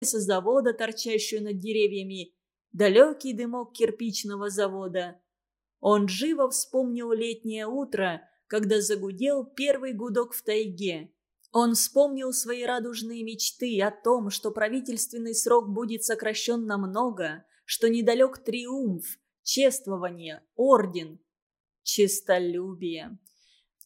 лесозавода, торчащую над деревьями, далекий дымок кирпичного завода. Он живо вспомнил летнее утро, когда загудел первый гудок в тайге. Он вспомнил свои радужные мечты о том, что правительственный срок будет сокращен намного, что недалек триумф, чествование, орден, честолюбие.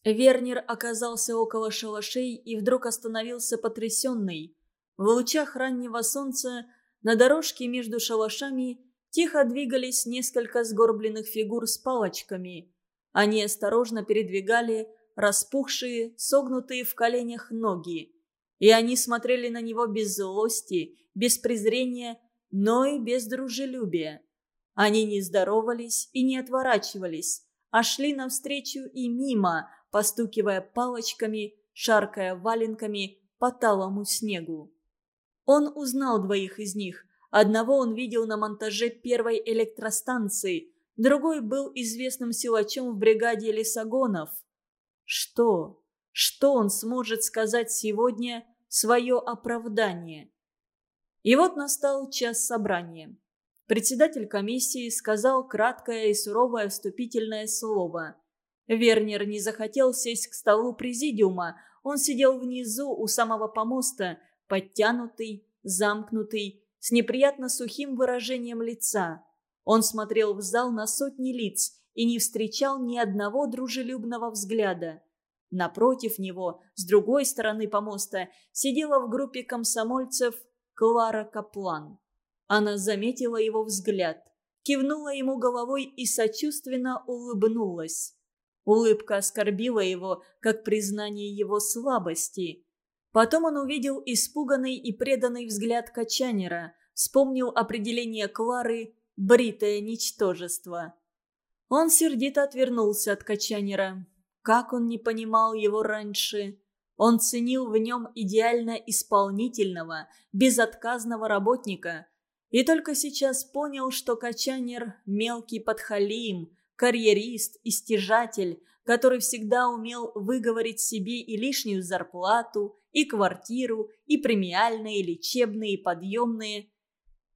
Вернер оказался около шалашей и вдруг остановился потрясенный. В лучах раннего солнца на дорожке между шалашами тихо двигались несколько сгорбленных фигур с палочками. Они осторожно передвигали распухшие, согнутые в коленях ноги. И они смотрели на него без злости, без презрения, но и без дружелюбия. Они не здоровались и не отворачивались, а шли навстречу и мимо, постукивая палочками, шаркая валенками по талому снегу. Он узнал двоих из них. Одного он видел на монтаже первой электростанции, другой был известным силачом в бригаде лесогонов – что? Что он сможет сказать сегодня свое оправдание? И вот настал час собрания. Председатель комиссии сказал краткое и суровое вступительное слово. Вернер не захотел сесть к столу президиума. Он сидел внизу у самого помоста, подтянутый, замкнутый, с неприятно сухим выражением лица. Он смотрел в зал на сотни лиц и не встречал ни одного дружелюбного взгляда. Напротив него, с другой стороны помоста, сидела в группе комсомольцев Клара Каплан. Она заметила его взгляд, кивнула ему головой и сочувственно улыбнулась. Улыбка оскорбила его, как признание его слабости. Потом он увидел испуганный и преданный взгляд Качанера, вспомнил определение Клары «бритое ничтожество». Он сердито отвернулся от Качанера. Как он не понимал его раньше? Он ценил в нем идеально исполнительного, безотказного работника. И только сейчас понял, что Качанер – мелкий подхалим, карьерист и стяжатель, который всегда умел выговорить себе и лишнюю зарплату, и квартиру, и премиальные, и лечебные, и подъемные.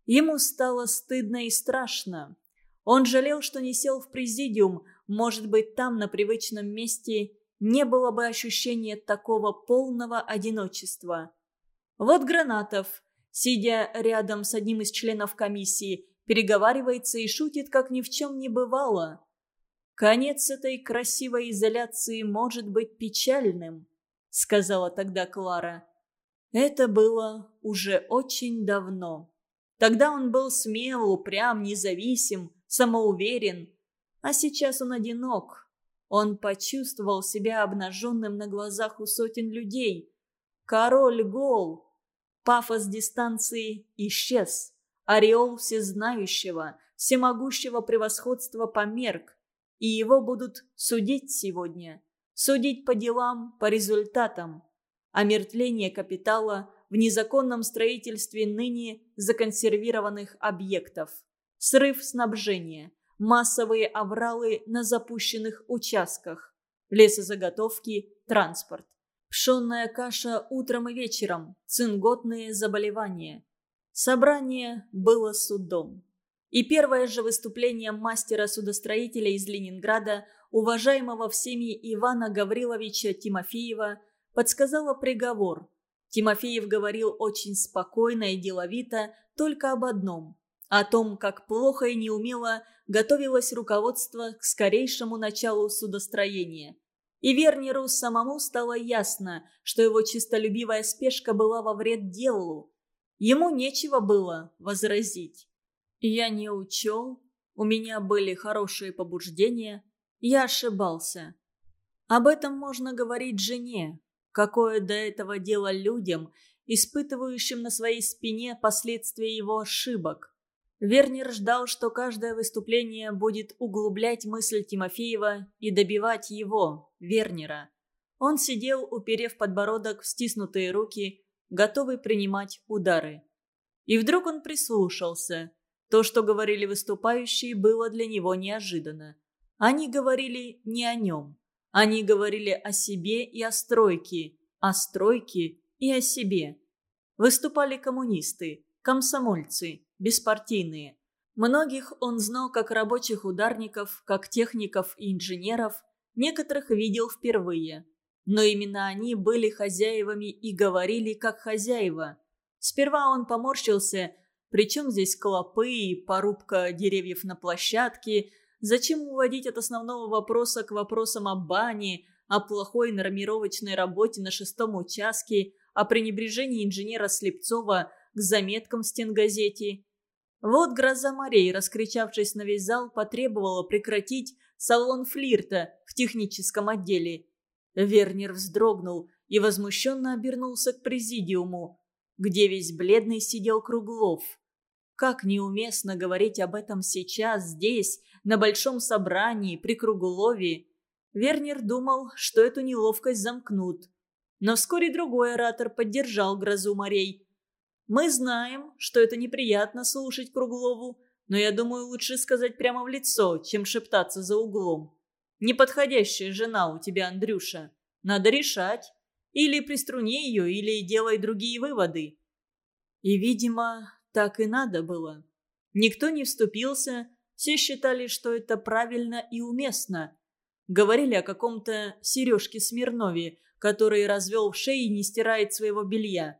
Ему стало стыдно и страшно. Он жалел, что не сел в президиум, может быть, там, на привычном месте, не было бы ощущения такого полного одиночества. Вот Гранатов, сидя рядом с одним из членов комиссии, переговаривается и шутит, как ни в чем не бывало. «Конец этой красивой изоляции может быть печальным», — сказала тогда Клара. Это было уже очень давно. Тогда он был смел, упрям, независим, самоуверен. А сейчас он одинок. Он почувствовал себя обнаженным на глазах у сотен людей. Король гол. Пафос дистанции исчез. Ореол всезнающего, всемогущего превосходства померк. И его будут судить сегодня. Судить по делам, по результатам. Омертвление капитала в незаконном строительстве ныне законсервированных объектов срыв снабжения, массовые авралы на запущенных участках, лесозаготовки, транспорт. Пшенная каша утром и вечером, цинготные заболевания. Собрание было судом. И первое же выступление мастера-судостроителя из Ленинграда, уважаемого всеми Ивана Гавриловича Тимофеева, подсказало приговор. Тимофеев говорил очень спокойно и деловито только об одном о том, как плохо и неумело готовилось руководство к скорейшему началу судостроения. И Вернеру самому стало ясно, что его чистолюбивая спешка была во вред делу. Ему нечего было возразить. «Я не учел, у меня были хорошие побуждения, я ошибался». Об этом можно говорить жене. Какое до этого дело людям, испытывающим на своей спине последствия его ошибок. Вернер ждал, что каждое выступление будет углублять мысль Тимофеева и добивать его, Вернера. Он сидел, уперев подбородок в стиснутые руки, готовый принимать удары. И вдруг он прислушался. То, что говорили выступающие, было для него неожиданно. Они говорили не о нем. Они говорили о себе и о стройке, о стройке и о себе. Выступали коммунисты, комсомольцы, беспартийные. Многих он знал как рабочих ударников, как техников и инженеров, некоторых видел впервые. Но именно они были хозяевами и говорили как хозяева. Сперва он поморщился, причем здесь клопы и порубка деревьев на площадке, зачем уводить от основного вопроса к вопросам о бане, о плохой нормировочной работе на шестом участке, о пренебрежении инженера Слепцова к заметкам в стенгазете. Вот гроза морей, раскричавшись на весь зал, потребовала прекратить салон флирта в техническом отделе. Вернер вздрогнул и возмущенно обернулся к президиуму, где весь бледный сидел Круглов. Как неуместно говорить об этом сейчас, здесь, на большом собрании, при Круглове. Вернер думал, что эту неловкость замкнут. Но вскоре другой оратор поддержал грозу морей. «Мы знаем, что это неприятно слушать Круглову, но я думаю, лучше сказать прямо в лицо, чем шептаться за углом. Неподходящая жена у тебя, Андрюша. Надо решать. Или приструни ее, или делай другие выводы». И, видимо, так и надо было. Никто не вступился, все считали, что это правильно и уместно. Говорили о каком-то Сережке Смирнове, который развел в шее и не стирает своего белья.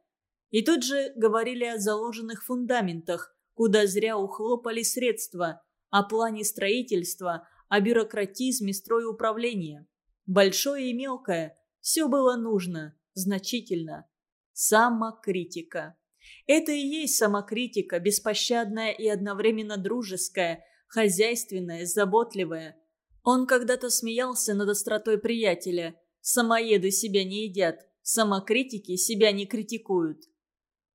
И тут же говорили о заложенных фундаментах, куда зря ухлопали средства, о плане строительства, о бюрократизме строеуправления. Большое и мелкое – все было нужно, значительно. Самокритика. Это и есть самокритика, беспощадная и одновременно дружеская, хозяйственная, заботливая. Он когда-то смеялся над остротой приятеля – Самоеды себя не едят, самокритики себя не критикуют.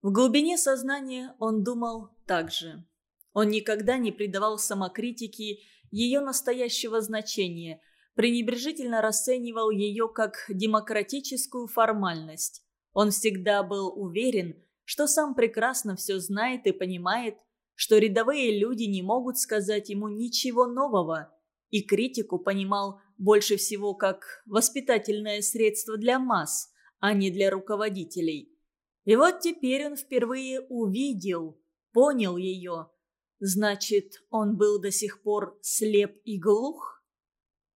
В глубине сознания он думал так же. Он никогда не придавал самокритике ее настоящего значения, пренебрежительно расценивал ее как демократическую формальность. Он всегда был уверен, что сам прекрасно все знает и понимает, что рядовые люди не могут сказать ему ничего нового, и критику понимал больше всего как воспитательное средство для масс, а не для руководителей. И вот теперь он впервые увидел, понял ее. Значит, он был до сих пор слеп и глух?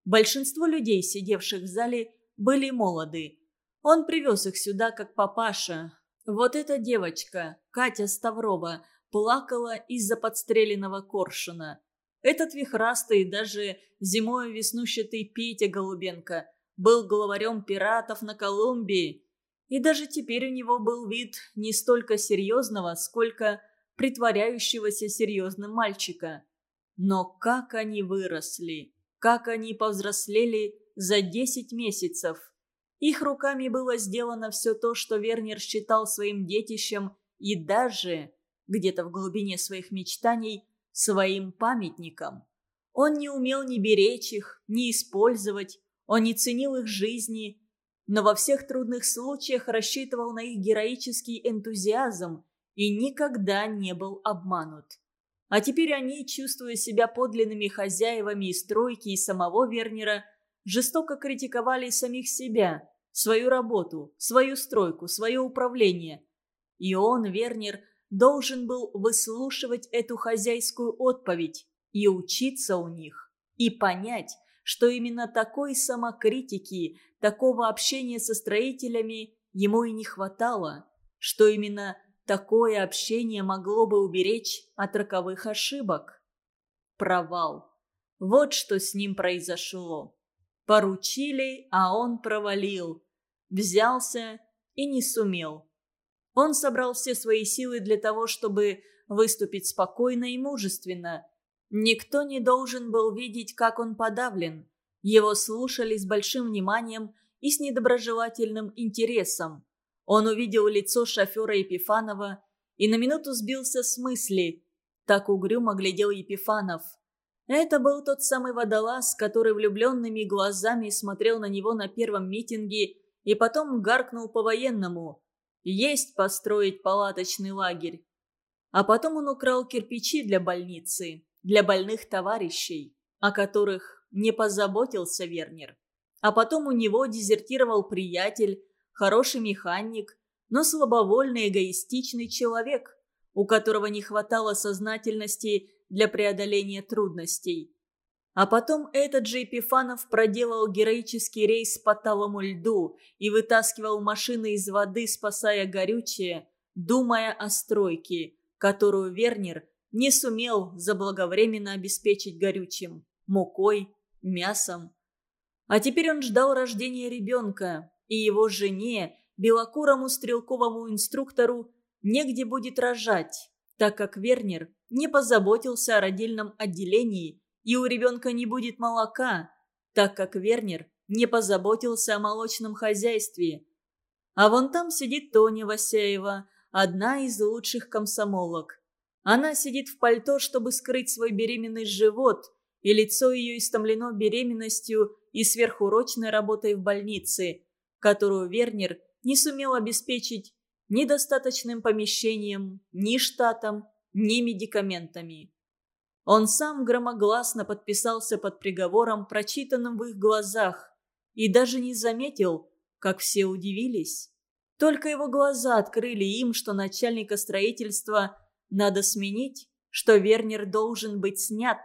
Большинство людей, сидевших в зале, были молоды. Он привез их сюда как папаша. Вот эта девочка, Катя Ставрова, плакала из-за подстреленного коршуна. Этот вихрастый, даже зимой веснущатый Петя Голубенко был главарем пиратов на Колумбии. И даже теперь у него был вид не столько серьезного, сколько притворяющегося серьезным мальчика. Но как они выросли, как они повзрослели за 10 месяцев. Их руками было сделано все то, что Вернер считал своим детищем и даже, где-то в глубине своих мечтаний, своим памятникам. Он не умел ни беречь их, ни использовать, он не ценил их жизни, но во всех трудных случаях рассчитывал на их героический энтузиазм и никогда не был обманут. А теперь они, чувствуя себя подлинными хозяевами и стройки и самого Вернера, жестоко критиковали самих себя, свою работу, свою стройку, свое управление. И он, Вернер, должен был выслушивать эту хозяйскую отповедь и учиться у них, и понять, что именно такой самокритики, такого общения со строителями ему и не хватало, что именно такое общение могло бы уберечь от роковых ошибок. Провал. Вот что с ним произошло. Поручили, а он провалил. Взялся и не сумел. Он собрал все свои силы для того, чтобы выступить спокойно и мужественно. Никто не должен был видеть, как он подавлен. Его слушали с большим вниманием и с недоброжелательным интересом. Он увидел лицо шофера Епифанова и на минуту сбился с мысли. Так угрюмо глядел Епифанов. Это был тот самый водолаз, который влюбленными глазами смотрел на него на первом митинге и потом гаркнул по-военному – есть построить палаточный лагерь. А потом он украл кирпичи для больницы, для больных товарищей, о которых не позаботился Вернер. А потом у него дезертировал приятель, хороший механик, но слабовольный эгоистичный человек. у которого не хватало сознательности для преодоления трудностей. А потом этот же Епифанов проделал героический рейс по талому льду и вытаскивал машины из воды, спасая горючее, думая о стройке, которую Вернер не сумел заблаговременно обеспечить горючим, мукой, мясом. А теперь он ждал рождения ребенка, и его жене, белокурому стрелковому инструктору, негде будет рожать, так как Вернер не позаботился о родильном отделении, и у ребенка не будет молока, так как Вернер не позаботился о молочном хозяйстве. А вон там сидит Тоня Васяева, одна из лучших комсомолок. Она сидит в пальто, чтобы скрыть свой беременный живот, и лицо ее истомлено беременностью и сверхурочной работой в больнице, которую Вернер не сумел обеспечить ни достаточным помещением, ни штатом, ни медикаментами. Он сам громогласно подписался под приговором, прочитанным в их глазах, и даже не заметил, как все удивились. Только его глаза открыли им, что начальника строительства надо сменить, что Вернер должен быть снят.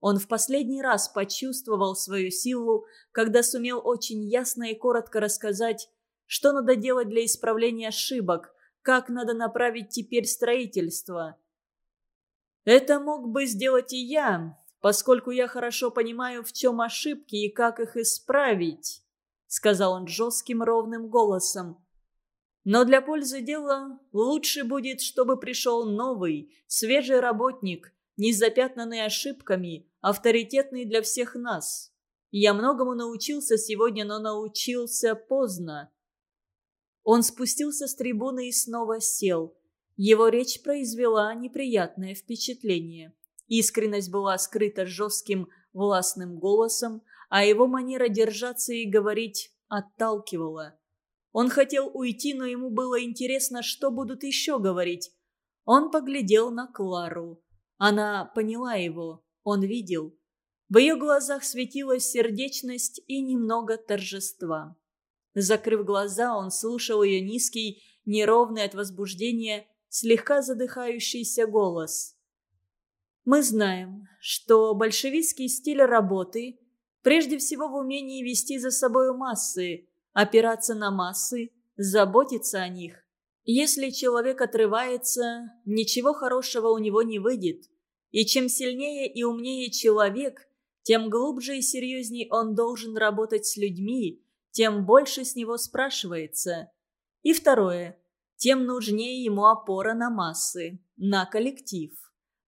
Он в последний раз почувствовал свою силу, когда сумел очень ясно и коротко рассказать, что надо делать для исправления ошибок, как надо направить теперь строительство. Это мог бы сделать и я, поскольку я хорошо понимаю, в чем ошибки и как их исправить, сказал он жестким ровным голосом. Но для пользы дела лучше будет, чтобы пришел новый, свежий работник, не запятнанный ошибками, авторитетный для всех нас. Я многому научился сегодня, но научился поздно. Он спустился с трибуны и снова сел. Его речь произвела неприятное впечатление. Искренность была скрыта жестким властным голосом, а его манера держаться и говорить отталкивала. Он хотел уйти, но ему было интересно, что будут еще говорить. Он поглядел на Клару. Она поняла его, он видел. В ее глазах светилась сердечность и немного торжества. Закрыв глаза, он слушал ее низкий, неровный от возбуждения, слегка задыхающийся голос. «Мы знаем, что большевистский стиль работы прежде всего в умении вести за собой массы, опираться на массы, заботиться о них. Если человек отрывается, ничего хорошего у него не выйдет. И чем сильнее и умнее человек, тем глубже и серьезней он должен работать с людьми, тем больше с него спрашивается. И второе, тем нужнее ему опора на массы, на коллектив.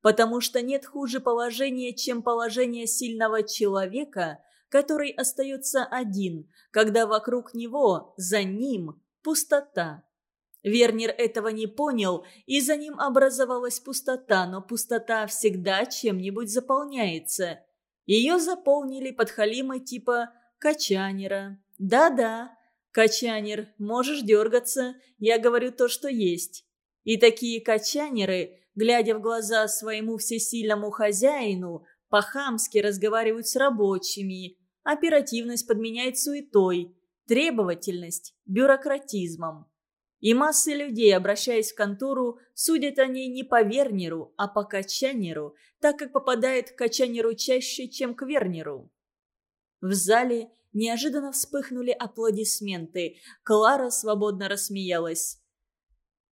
Потому что нет хуже положения, чем положение сильного человека – который остается один, когда вокруг него, за ним, пустота. Вернер этого не понял, и за ним образовалась пустота, но пустота всегда чем-нибудь заполняется. Ее заполнили подхалимы типа «качанера». Да-да, качанер, можешь дергаться, я говорю то, что есть. И такие качанеры, глядя в глаза своему всесильному хозяину, по-хамски разговаривают с рабочими, Оперативность подменяет суетой, требовательность – бюрократизмом. И массы людей, обращаясь в контору, судят о ней не по Вернеру, а по Качанеру, так как попадает к Качанеру чаще, чем к Вернеру. В зале неожиданно вспыхнули аплодисменты. Клара свободно рассмеялась.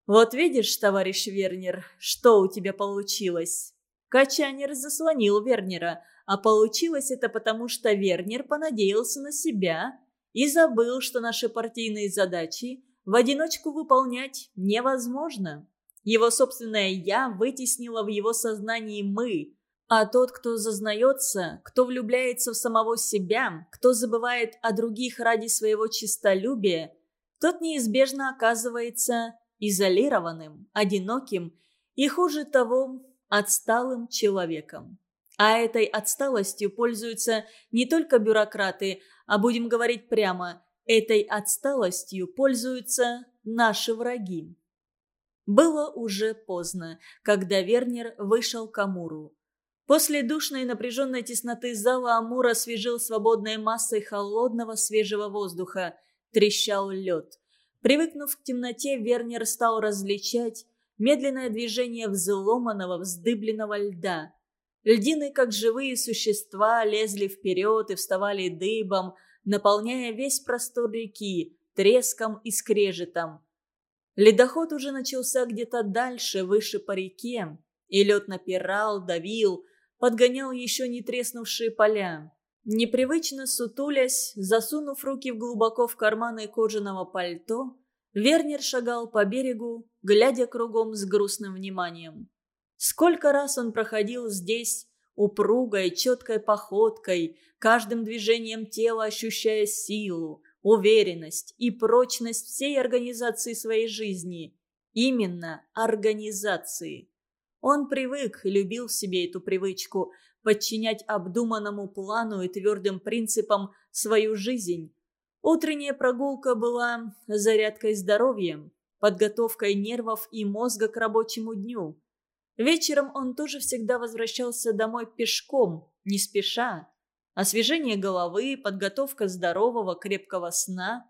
«Вот видишь, товарищ Вернер, что у тебя получилось?» Качанер заслонил Вернера, а получилось это потому, что Вернер понадеялся на себя и забыл, что наши партийные задачи в одиночку выполнять невозможно. Его собственное «я» вытеснило в его сознании «мы», а тот, кто зазнается, кто влюбляется в самого себя, кто забывает о других ради своего честолюбия, тот неизбежно оказывается изолированным, одиноким и, хуже того, отсталым человеком. А этой отсталостью пользуются не только бюрократы, а будем говорить прямо, этой отсталостью пользуются наши враги. Было уже поздно, когда Вернер вышел к Амуру. После душной и напряженной тесноты зала Амур освежил свободной массой холодного свежего воздуха. Трещал лед. Привыкнув к темноте, Вернер стал различать медленное движение взломанного, вздыбленного льда. Льдины, как живые существа, лезли вперед и вставали дыбом, наполняя весь простор реки треском и скрежетом. Ледоход уже начался где-то дальше, выше по реке, и лед напирал, давил, подгонял еще не треснувшие поля. Непривычно сутулясь, засунув руки глубоко в карманы кожаного пальто, Вернер шагал по берегу, глядя кругом с грустным вниманием. Сколько раз он проходил здесь, упругой, четкой походкой, каждым движением тела ощущая силу, уверенность и прочность всей организации своей жизни. Именно организации. Он привык и любил в себе эту привычку подчинять обдуманному плану и твердым принципам свою жизнь. Утренняя прогулка была зарядкой здоровьем, подготовкой нервов и мозга к рабочему дню. Вечером он тоже всегда возвращался домой пешком, не спеша. Освежение головы, подготовка здорового крепкого сна.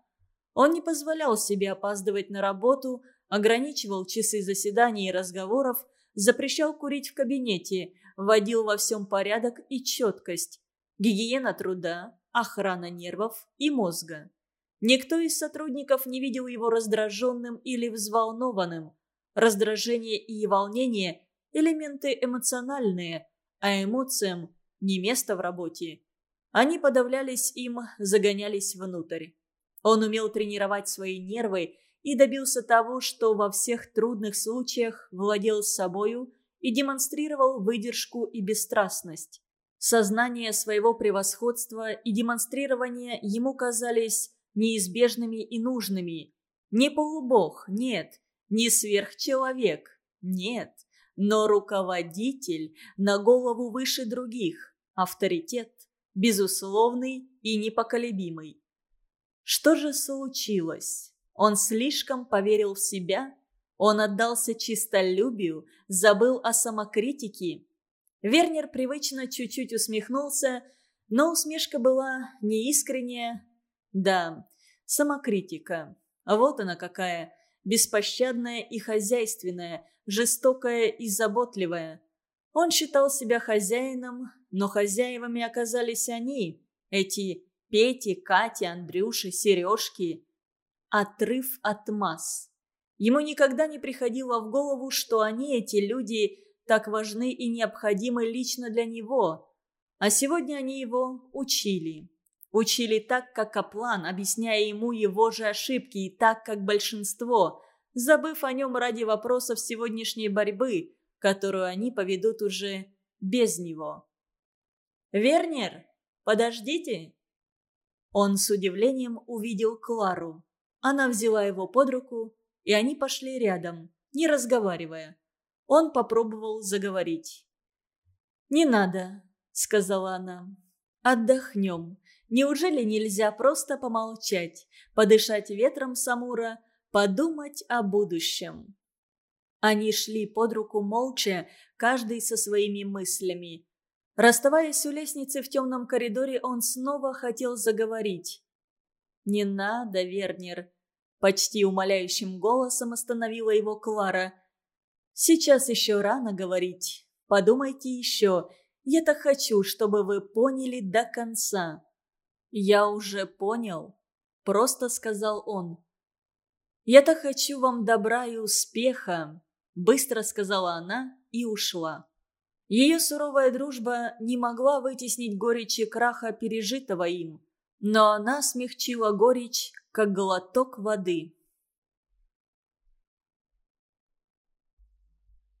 Он не позволял себе опаздывать на работу, ограничивал часы заседаний и разговоров, запрещал курить в кабинете, вводил во всем порядок и четкость. Гигиена труда, охрана нервов и мозга. Никто из сотрудников не видел его раздраженным или взволнованным. Раздражение и волнение – элементы эмоциональные, а эмоциям – не место в работе. Они подавлялись им, загонялись внутрь. Он умел тренировать свои нервы и добился того, что во всех трудных случаях владел собою и демонстрировал выдержку и бесстрастность. Сознание своего превосходства и демонстрирование ему казались неизбежными и нужными. Не полубог, нет, не сверхчеловек, нет, но руководитель на голову выше других, авторитет, безусловный и непоколебимый. Что же случилось? Он слишком поверил в себя, он отдался чистолюбию, забыл о самокритике. Вернер привычно чуть-чуть усмехнулся, но усмешка была неискренняя. Да, самокритика. Вот она какая. Беспощадная и хозяйственная, жестокая и заботливая. Он считал себя хозяином, но хозяевами оказались они, эти Пети, Катя, Андрюши, Сережки. Отрыв от масс. Ему никогда не приходило в голову, что они, эти люди, так важны и необходимы лично для него. А сегодня они его учили. Учили так, как Каплан, объясняя ему его же ошибки, и так, как большинство, забыв о нем ради вопросов сегодняшней борьбы, которую они поведут уже без него. «Вернер, подождите!» Он с удивлением увидел Клару. Она взяла его под руку, и они пошли рядом, не разговаривая. Он попробовал заговорить. «Не надо», — сказала она. «Отдохнем. Неужели нельзя просто помолчать, подышать ветром Самура, подумать о будущем?» Они шли под руку молча, каждый со своими мыслями. Расставаясь у лестницы в темном коридоре, он снова хотел заговорить. «Не надо, Вернер!» Почти умоляющим голосом остановила его Клара. «Сейчас еще рано говорить. Подумайте еще. Я так хочу, чтобы вы поняли до конца». «Я уже понял», — просто сказал он. «Я так хочу вам добра и успеха», — быстро сказала она и ушла. Ее суровая дружба не могла вытеснить горечи краха, пережитого им но она смягчила горечь, как глоток воды.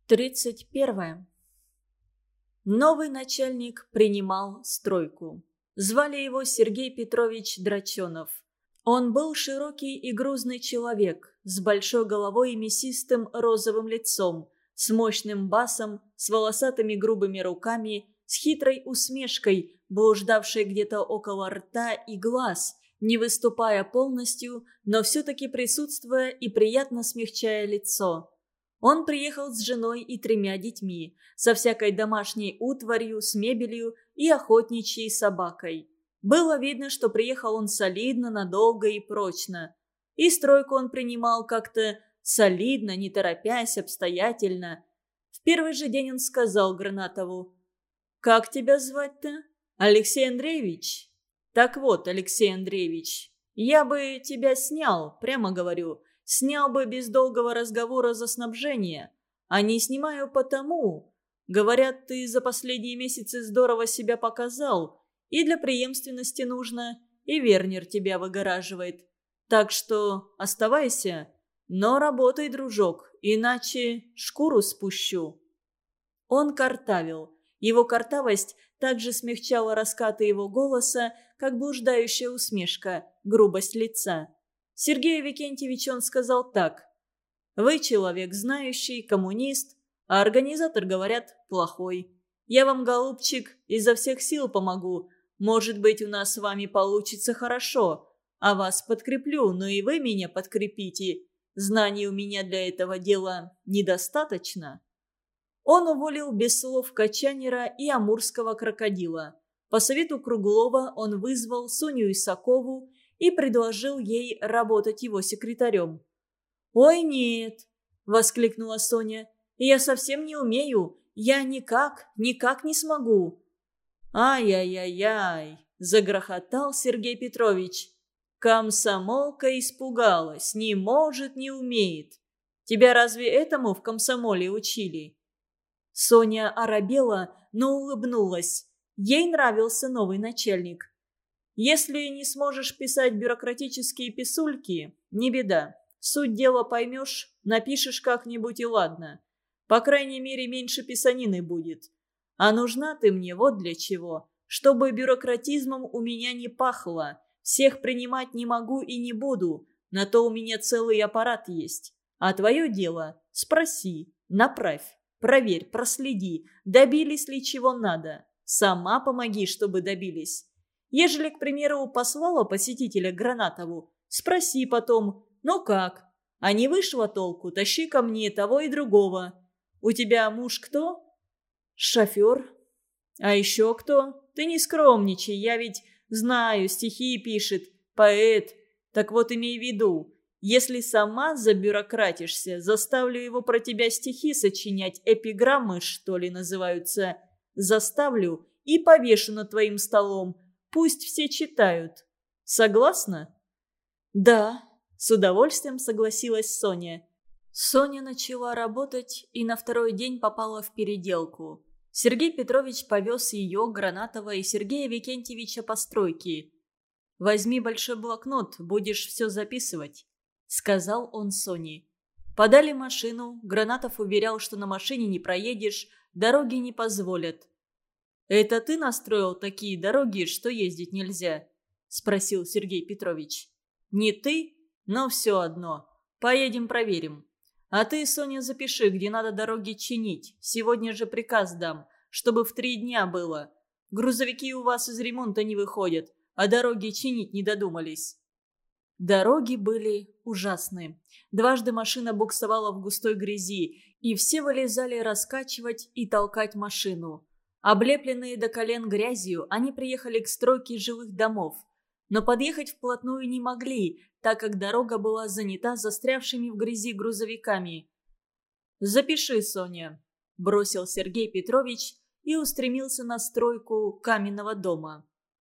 Тридцать первое. Новый начальник принимал стройку. Звали его Сергей Петрович Драченов. Он был широкий и грузный человек, с большой головой и мясистым розовым лицом, с мощным басом, с волосатыми грубыми руками, с хитрой усмешкой, блуждавшей где-то около рта и глаз, не выступая полностью, но все-таки присутствуя и приятно смягчая лицо. Он приехал с женой и тремя детьми, со всякой домашней утварью, с мебелью и охотничьей собакой. Было видно, что приехал он солидно, надолго и прочно. И стройку он принимал как-то солидно, не торопясь, обстоятельно. В первый же день он сказал Гранатову. «Как тебя звать-то? Алексей Андреевич?» «Так вот, Алексей Андреевич, я бы тебя снял, прямо говорю, снял бы без долгого разговора за снабжение, а не снимаю потому. Говорят, ты за последние месяцы здорово себя показал, и для преемственности нужно, и Вернер тебя выгораживает. Так что оставайся, но работай, дружок, иначе шкуру спущу». Он картавил. Его картавость также смягчала раскаты его голоса, как блуждающая усмешка, грубость лица. Сергею Викентьевичу он сказал так. «Вы человек знающий, коммунист, а организатор, говорят, плохой. Я вам, голубчик, изо всех сил помогу. Может быть, у нас с вами получится хорошо. А вас подкреплю, но и вы меня подкрепите. Знаний у меня для этого дела недостаточно». Он уволил без слов Качанера и амурского крокодила. По совету Круглова он вызвал Соню Исакову и предложил ей работать его секретарем. «Ой, нет!» – воскликнула Соня. «Я совсем не умею. Я никак, никак не смогу». «Ай-яй-яй-яй!» – загрохотал Сергей Петрович. «Комсомолка испугалась, не может, не умеет. Тебя разве этому в комсомоле учили?» Соня оробела, но улыбнулась. Ей нравился новый начальник. Если не сможешь писать бюрократические писульки, не беда. Суть дела поймешь, напишешь как-нибудь и ладно. По крайней мере, меньше писанины будет. А нужна ты мне вот для чего. Чтобы бюрократизмом у меня не пахло. Всех принимать не могу и не буду. На то у меня целый аппарат есть. А твое дело – спроси, направь. Проверь, проследи, добились ли чего надо. Сама помоги, чтобы добились. Ежели, к примеру, послала посетителя Гранатову, спроси потом, ну как? А не вышло толку, тащи ко мне того и другого. У тебя муж кто? Шофер. А еще кто? Ты не скромничай, я ведь знаю, стихи пишет, поэт. Так вот имей в виду, если сама забюрократишься, заставлю его про тебя стихи сочинять, эпиграммы, что ли, называются. Заставлю и повешу над твоим столом. Пусть все читают. Согласна? Да, с удовольствием согласилась Соня. Соня начала работать и на второй день попала в переделку. Сергей Петрович повез ее, Гранатова и Сергея Викентьевича по стройке. «Возьми большой блокнот, будешь все записывать» сказал он Соне. Подали машину, Гранатов уверял, что на машине не проедешь, дороги не позволят. «Это ты настроил такие дороги, что ездить нельзя?» – спросил Сергей Петрович. «Не ты? Но все одно. Поедем проверим. А ты, Соня, запиши, где надо дороги чинить. Сегодня же приказ дам, чтобы в три дня было. Грузовики у вас из ремонта не выходят, а дороги чинить не додумались». Дороги были ужасны. Дважды машина буксовала в густой грязи, и все вылезали раскачивать и толкать машину. Облепленные до колен грязью, они приехали к стройке жилых домов. Но подъехать вплотную не могли, так как дорога была занята застрявшими в грязи грузовиками. «Запиши, Соня», – бросил Сергей Петрович и устремился на стройку каменного дома.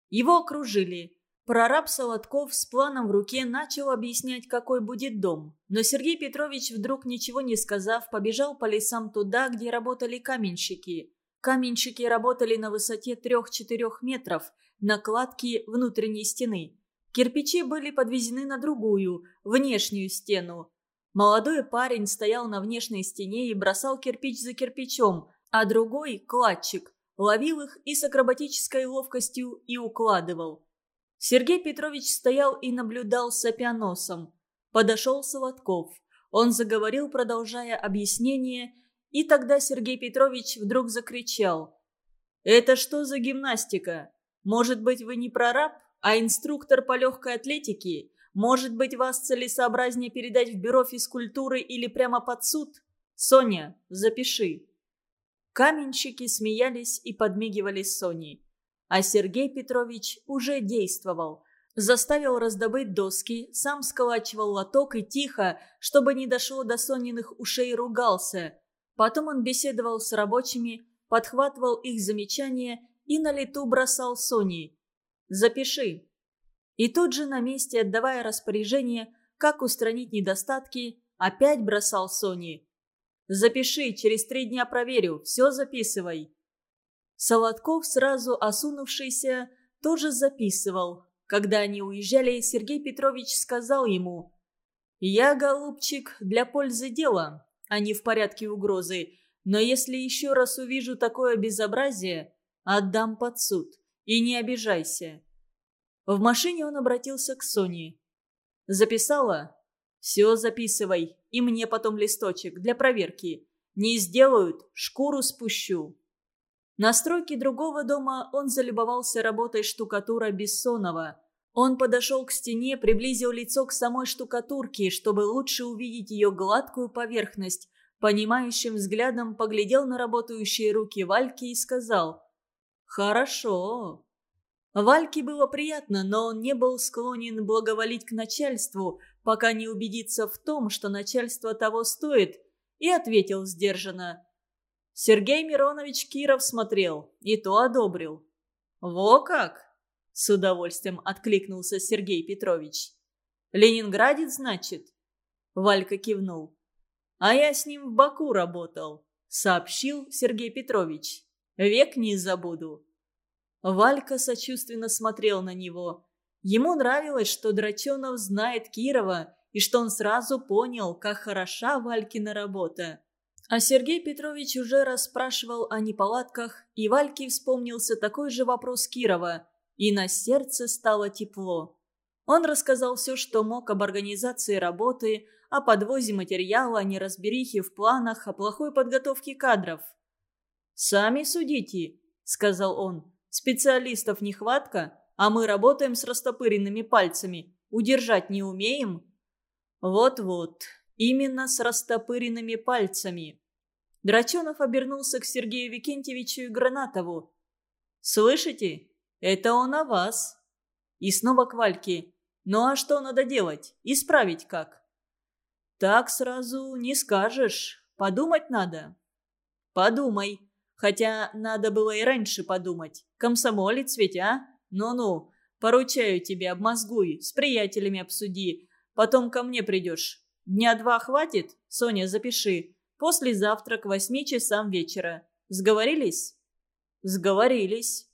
Его окружили – Прораб Солодков с планом в руке начал объяснять, какой будет дом. Но Сергей Петрович, вдруг ничего не сказав, побежал по лесам туда, где работали каменщики. Каменщики работали на высоте 3-4 метров, на кладке внутренней стены. Кирпичи были подвезены на другую, внешнюю стену. Молодой парень стоял на внешней стене и бросал кирпич за кирпичом, а другой, кладчик, ловил их и с акробатической ловкостью и укладывал. Сергей Петрович стоял и наблюдал сопя носом. Подошел Солодков. Он заговорил, продолжая объяснение, и тогда Сергей Петрович вдруг закричал. «Это что за гимнастика? Может быть, вы не прораб, а инструктор по легкой атлетике? Может быть, вас целесообразнее передать в бюро физкультуры или прямо под суд? Соня, запиши». Каменщики смеялись и подмигивали Соне. А Сергей Петрович уже действовал. Заставил раздобыть доски, сам сколачивал лоток и тихо, чтобы не дошло до Сониных ушей, ругался. Потом он беседовал с рабочими, подхватывал их замечания и на лету бросал Сони. «Запиши». И тут же на месте, отдавая распоряжение, как устранить недостатки, опять бросал Сони. «Запиши, через три дня проверю, все записывай». Солодков, сразу осунувшийся, тоже записывал. Когда они уезжали, Сергей Петрович сказал ему, «Я, голубчик, для пользы дела, а не в порядке угрозы, но если еще раз увижу такое безобразие, отдам под суд, и не обижайся». В машине он обратился к Соне. «Записала?» «Все записывай, и мне потом листочек для проверки. Не сделают, шкуру спущу». На стройке другого дома он залюбовался работой штукатура Бессонова. Он подошел к стене, приблизил лицо к самой штукатурке, чтобы лучше увидеть ее гладкую поверхность. Понимающим взглядом поглядел на работающие руки Вальки и сказал «Хорошо». Вальке было приятно, но он не был склонен благоволить к начальству, пока не убедится в том, что начальство того стоит, и ответил сдержанно Сергей Миронович Киров смотрел и то одобрил. «Во как!» – с удовольствием откликнулся Сергей Петрович. «Ленинградец, значит?» Валька кивнул. «А я с ним в Баку работал», – сообщил Сергей Петрович. «Век не забуду». Валька сочувственно смотрел на него. Ему нравилось, что Драченов знает Кирова, и что он сразу понял, как хороша Валькина работа. А Сергей Петрович уже расспрашивал о неполадках, и Вальке вспомнился такой же вопрос Кирова, и на сердце стало тепло. Он рассказал все, что мог об организации работы, о подвозе материала, о неразберихе в планах, о плохой подготовке кадров. «Сами судите», — сказал он. «Специалистов нехватка, а мы работаем с растопыренными пальцами. Удержать не умеем?» «Вот-вот, именно с растопыренными пальцами». Драченов обернулся к Сергею Викентьевичу и Гранатову. «Слышите? Это он о вас». И снова к Вальке. «Ну а что надо делать? Исправить как?» «Так сразу не скажешь. Подумать надо». «Подумай. Хотя надо было и раньше подумать. Комсомолец ведь, а? Ну-ну, поручаю тебе, обмозгуй, с приятелями обсуди. Потом ко мне придешь. Дня два хватит? Соня, запиши. Послезавтра к восьми часам вечера. Сговорились? Сговорились.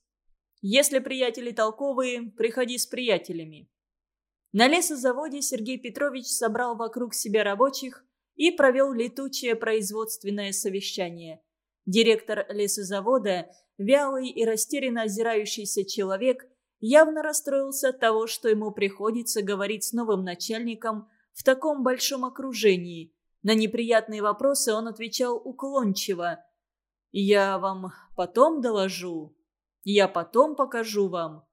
Если приятели толковые, приходи с приятелями. На лесозаводе Сергей Петрович собрал вокруг себя рабочих и провел летучее производственное совещание. Директор лесозавода, вялый и растерянно озирающийся человек, явно расстроился от того, что ему приходится говорить с новым начальником в таком большом окружении – на неприятные вопросы он отвечал уклончиво. «Я вам потом доложу. Я потом покажу вам».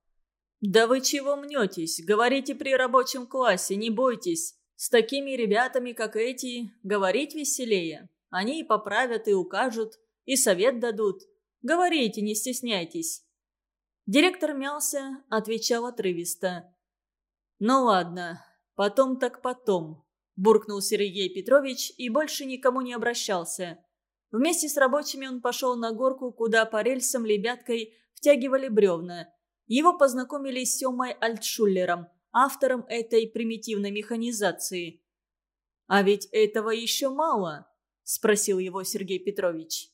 «Да вы чего мнетесь? Говорите при рабочем классе, не бойтесь. С такими ребятами, как эти, говорить веселее. Они и поправят, и укажут, и совет дадут. Говорите, не стесняйтесь». Директор мялся, отвечал отрывисто. «Ну ладно, потом так потом. Буркнул Сергей Петрович и больше никому не обращался. Вместе с рабочими он пошел на горку, куда по рельсам лебяткой втягивали бревна. Его познакомили с Семой Альтшуллером, автором этой примитивной механизации. «А ведь этого еще мало?» – спросил его Сергей Петрович.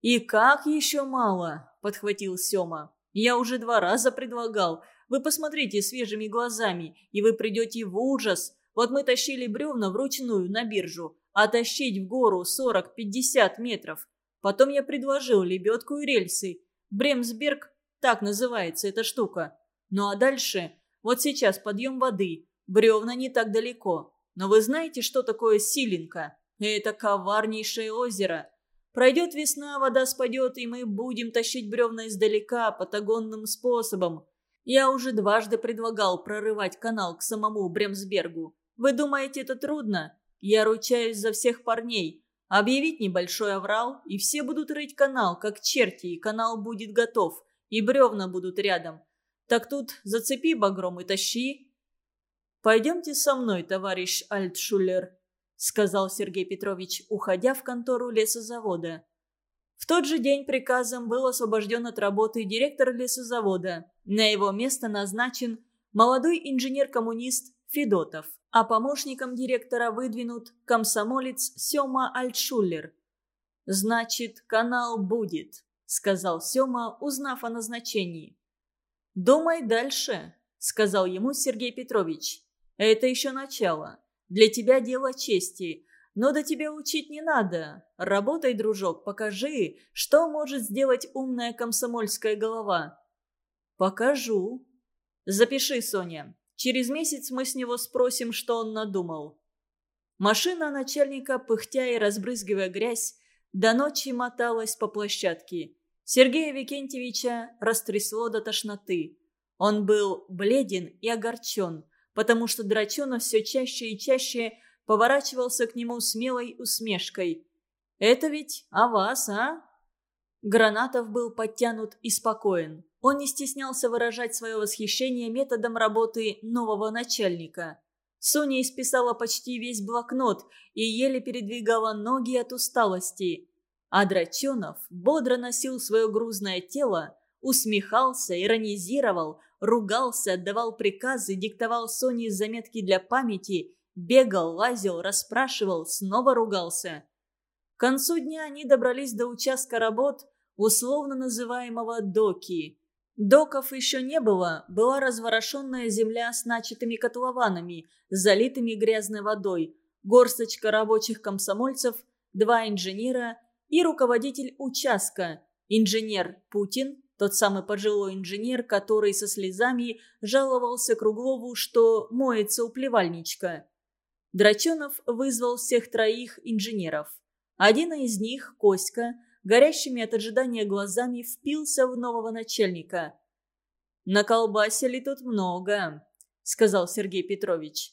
«И как еще мало?» – подхватил Сема. «Я уже два раза предлагал. Вы посмотрите свежими глазами, и вы придете в ужас. Вот мы тащили бревна вручную на биржу, а тащить в гору 40-50 метров. Потом я предложил лебедку и рельсы. Бремсберг, так называется эта штука. Ну а дальше, вот сейчас подъем воды, бревна не так далеко. Но вы знаете, что такое Силинка? Это коварнейшее озеро. Пройдет весна, вода спадет, и мы будем тащить бревна издалека, патагонным способом. Я уже дважды предлагал прорывать канал к самому Бремсбергу. Вы думаете, это трудно? Я ручаюсь за всех парней. Объявить небольшой оврал, и все будут рыть канал, как черти, и канал будет готов, и бревна будут рядом. Так тут зацепи багром и тащи». «Пойдемте со мной, товарищ Альтшулер», — сказал Сергей Петрович, уходя в контору лесозавода. В тот же день приказом был освобожден от работы директор лесозавода. На его место назначен молодой инженер-коммунист Федотов, а помощником директора выдвинут комсомолец Сема Альтшулер. «Значит, канал будет», — сказал Сема, узнав о назначении. «Думай дальше», — сказал ему Сергей Петрович. Это еще начало. Для тебя дело чести. Но до тебя учить не надо. Работай, дружок, покажи, что может сделать умная комсомольская голова. Покажу. Запиши, Соня. Через месяц мы с него спросим, что он надумал. Машина начальника, пыхтя и разбрызгивая грязь, до ночи моталась по площадке. Сергея Викентьевича растрясло до тошноты. Он был бледен и огорчен – потому что Драчонов все чаще и чаще поворачивался к нему смелой усмешкой. «Это ведь о вас, а?» Гранатов был подтянут и спокоен. Он не стеснялся выражать свое восхищение методом работы нового начальника. Соня исписала почти весь блокнот и еле передвигала ноги от усталости. А Драчонов бодро носил свое грузное тело, усмехался, иронизировал, ругался, отдавал приказы, диктовал Соне заметки для памяти, бегал, лазил, расспрашивал, снова ругался. К концу дня они добрались до участка работ, условно называемого «доки». Доков еще не было, была разворошенная земля с начатыми котлованами, залитыми грязной водой, горсточка рабочих комсомольцев, два инженера и руководитель участка, инженер Путин, тот самый пожилой инженер, который со слезами жаловался Круглову, что моется у плевальничка. Драченов вызвал всех троих инженеров. Один из них, Коська, горящими от ожидания глазами впился в нового начальника. «Наколбасили тут много», — сказал Сергей Петрович.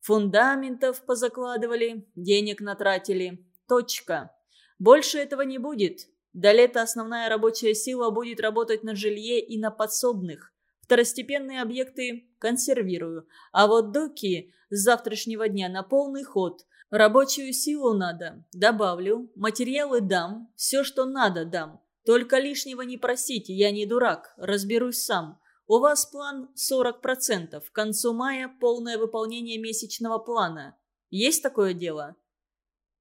«Фундаментов позакладывали, денег натратили. Точка. Больше этого не будет. До лета основная рабочая сила будет работать на жилье и на подсобных. Второстепенные объекты консервирую. А вот доки с завтрашнего дня на полный ход. Рабочую силу надо. Добавлю. Материалы дам. Все, что надо, дам. Только лишнего не просите, я не дурак. Разберусь сам. У вас план 40%. К концу мая полное выполнение месячного плана. Есть такое дело?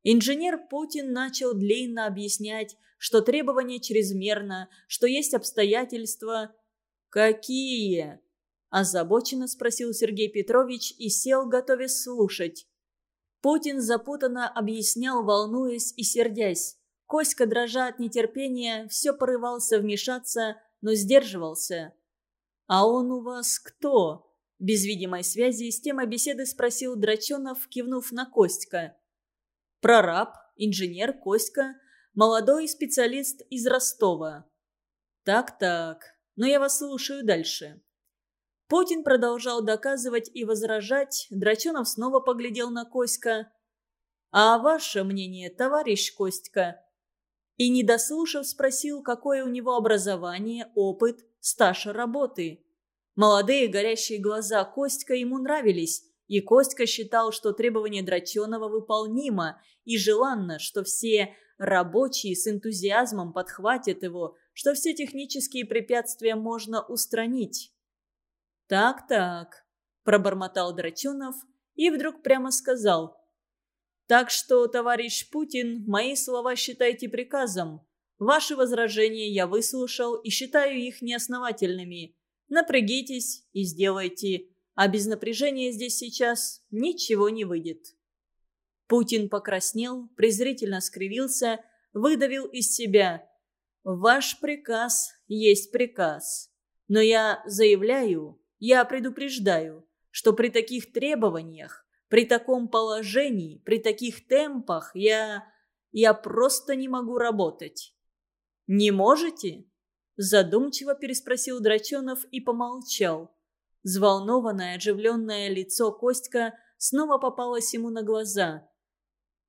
Инженер Путин начал длинно объяснять, что требования чрезмерно, что есть обстоятельства. «Какие?» – озабоченно спросил Сергей Петрович и сел, готовясь слушать. Путин запутанно объяснял, волнуясь и сердясь. Коська, дрожа от нетерпения, все порывался вмешаться, но сдерживался. «А он у вас кто?» Без видимой связи с темой беседы спросил Драченов, кивнув на Костька. Прораб, инженер Коська, молодой специалист из Ростова. Так-так, но я вас слушаю дальше. Путин продолжал доказывать и возражать, Драчунов снова поглядел на Коська. «А ваше мнение, товарищ Костька?» И, не дослушав, спросил, какое у него образование, опыт, стаж работы. Молодые горящие глаза Костька ему нравились, и Костька считал, что требование Драченова выполнимо и желанно, что все рабочие с энтузиазмом подхватят его, что все технические препятствия можно устранить. «Так-так», – пробормотал Драченов и вдруг прямо сказал. «Так что, товарищ Путин, мои слова считайте приказом. Ваши возражения я выслушал и считаю их неосновательными. Напрягитесь и сделайте а без напряжения здесь сейчас ничего не выйдет. Путин покраснел, презрительно скривился, выдавил из себя. «Ваш приказ есть приказ. Но я заявляю, я предупреждаю, что при таких требованиях, при таком положении, при таких темпах я... я просто не могу работать». «Не можете?» Задумчиво переспросил Драченов и помолчал. Взволнованное, оживленное лицо Костька снова попалось ему на глаза.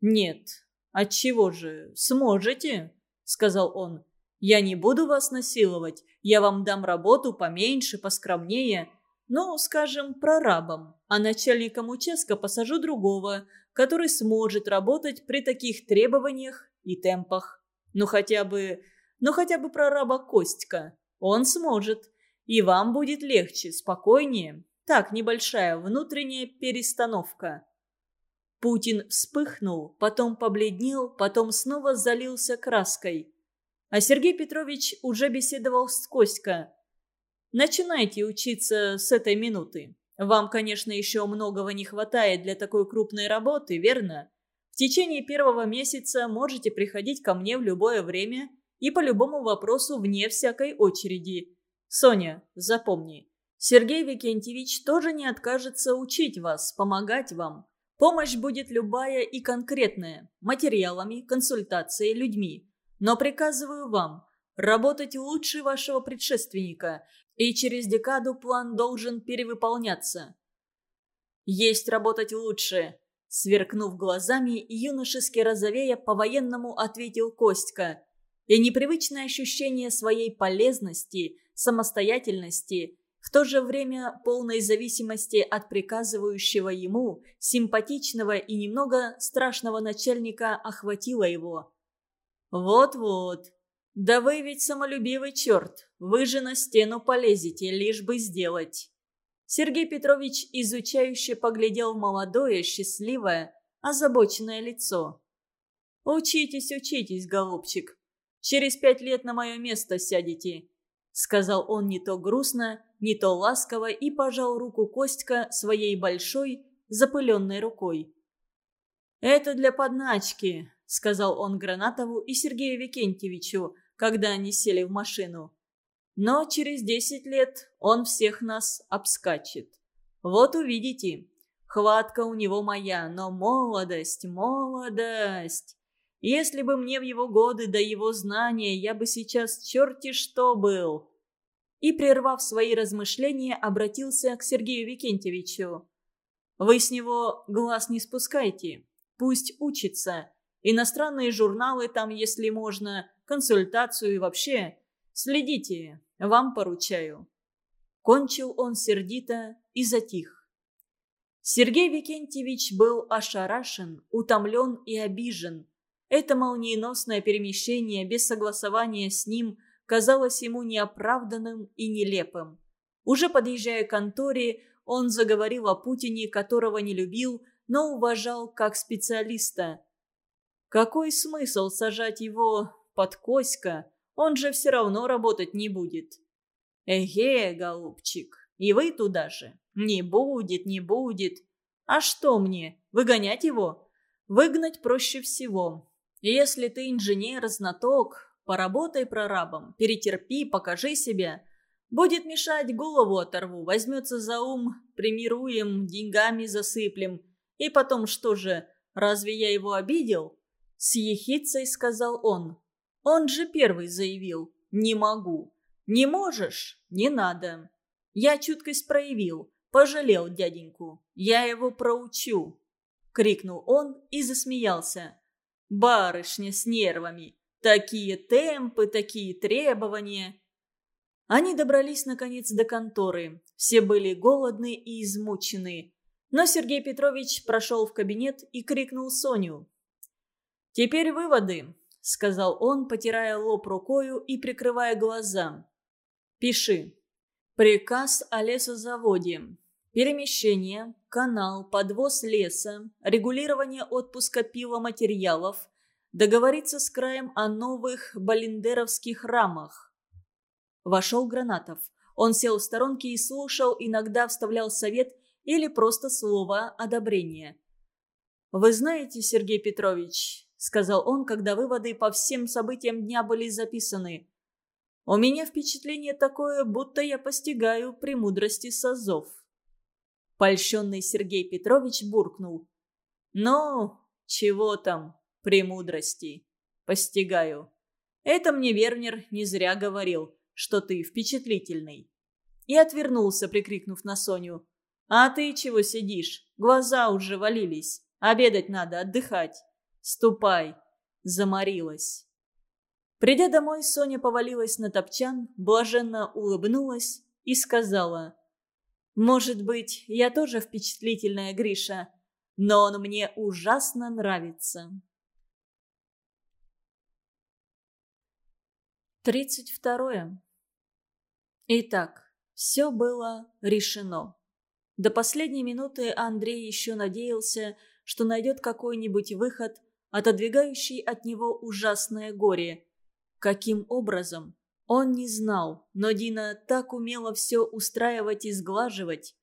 «Нет, отчего же, сможете?» — сказал он. Я не буду вас насиловать, я вам дам работу поменьше, поскромнее, ну, скажем, прорабом, а начальником участка посажу другого, который сможет работать при таких требованиях и темпах. Ну хотя бы, ну хотя бы прораба Костька. Он сможет. И вам будет легче, спокойнее. Так, небольшая внутренняя перестановка. Путин вспыхнул, потом побледнел, потом снова залился краской. А Сергей Петрович уже беседовал с Костько. «Начинайте учиться с этой минуты. Вам, конечно, еще многого не хватает для такой крупной работы, верно? В течение первого месяца можете приходить ко мне в любое время и по любому вопросу вне всякой очереди. Соня, запомни, Сергей Викентьевич тоже не откажется учить вас, помогать вам. Помощь будет любая и конкретная, материалами, консультацией, людьми. Но приказываю вам работать лучше вашего предшественника, и через декаду план должен перевыполняться. Есть работать лучше, сверкнув глазами, юношески розовея по-военному ответил Костька. И непривычное ощущение своей полезности, самостоятельности, в то же время полной зависимости от приказывающего ему, симпатичного и немного страшного начальника охватило его. «Вот-вот. Да вы ведь самолюбивый черт. Вы же на стену полезете, лишь бы сделать». Сергей Петрович изучающе поглядел в молодое, счастливое, озабоченное лицо. «Учитесь, учитесь, голубчик. Через пять лет на мое место сядете», — сказал он не то грустно, не то ласково и пожал руку Костька своей большой, запыленной рукой. «Это для подначки», — сказал он Гранатову и Сергею Викентьевичу, когда они сели в машину. «Но через десять лет он всех нас обскачет. Вот увидите. Хватка у него моя, но молодость, молодость. Если бы мне в его годы до его знания, я бы сейчас черти что был». И, прервав свои размышления, обратился к Сергею Викентьевичу. «Вы с него глаз не спускайте. Пусть учится. Иностранные журналы там, если можно, консультацию и вообще. Следите, вам поручаю». Кончил он сердито и затих. Сергей Викентьевич был ошарашен, утомлен и обижен. Это молниеносное перемещение без согласования с ним казалось ему неоправданным и нелепым. Уже подъезжая к конторе, он заговорил о Путине, которого не любил, но уважал как специалиста. Какой смысл сажать его под Коська? Он же все равно работать не будет. Эге, голубчик, и вы туда же. Не будет, не будет. А что мне, выгонять его? Выгнать проще всего. Если ты инженер-знаток, поработай прорабом, перетерпи, покажи себя. Будет мешать, голову оторву, возьмется за ум, премируем, деньгами засыплем. И потом что же, разве я его обидел? С ехицей сказал он. Он же первый заявил «не могу». «Не можешь? Не надо». Я чуткость проявил, пожалел дяденьку. Я его проучу. Крикнул он и засмеялся. Барышня с нервами. Такие темпы, такие требования. Они добрались, наконец, до конторы. Все были голодны и измучены. Но Сергей Петрович прошел в кабинет и крикнул Соню. «Теперь выводы», — сказал он, потирая лоб рукою и прикрывая глаза. «Пиши. Приказ о лесозаводе. Перемещение, канал, подвоз леса, регулирование отпуска пиломатериалов, договориться с краем о новых балиндеровских рамах». Вошел Гранатов. Он сел в сторонке и слушал, иногда вставлял совет или просто слово одобрения. «Вы знаете, Сергей Петрович, сказал он, когда выводы по всем событиям дня были записаны. «У меня впечатление такое, будто я постигаю премудрости созов». Польщенный Сергей Петрович буркнул. «Ну, чего там, премудрости? Постигаю. Это мне Вернер не зря говорил, что ты впечатлительный». И отвернулся, прикрикнув на Соню. «А ты чего сидишь? Глаза уже валились. Обедать надо, отдыхать». Ступай!» Заморилась. Придя домой, Соня повалилась на топчан, блаженно улыбнулась и сказала. «Может быть, я тоже впечатлительная Гриша, но он мне ужасно нравится». Тридцать второе. Итак, все было решено. До последней минуты Андрей еще надеялся, что найдет какой-нибудь выход, отодвигающий от него ужасное горе. Каким образом? Он не знал, но Дина так умела все устраивать и сглаживать.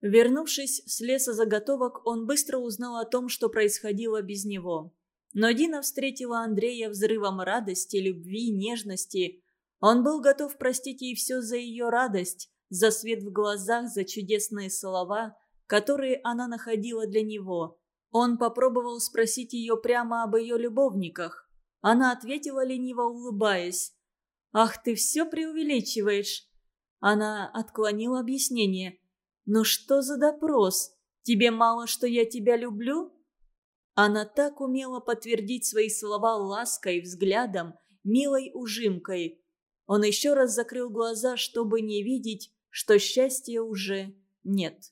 Вернувшись с леса заготовок, он быстро узнал о том, что происходило без него. Но Дина встретила Андрея взрывом радости, любви, нежности. Он был готов простить ей все за ее радость, за свет в глазах, за чудесные слова, которые она находила для него. Он попробовал спросить ее прямо об ее любовниках. Она ответила лениво, улыбаясь. «Ах, ты все преувеличиваешь!» Она отклонила объяснение. «Ну что за допрос? Тебе мало, что я тебя люблю?» Она так умела подтвердить свои слова лаской, взглядом, милой ужимкой. Он еще раз закрыл глаза, чтобы не видеть, что счастья уже нет.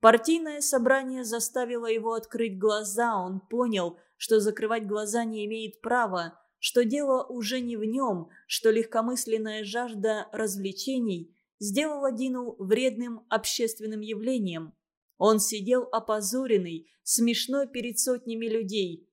Партийное собрание заставило его открыть глаза, он понял, что закрывать глаза не имеет права, что дело уже не в нем, что легкомысленная жажда развлечений сделала Дину вредным общественным явлением. Он сидел опозоренный, смешной перед сотнями людей.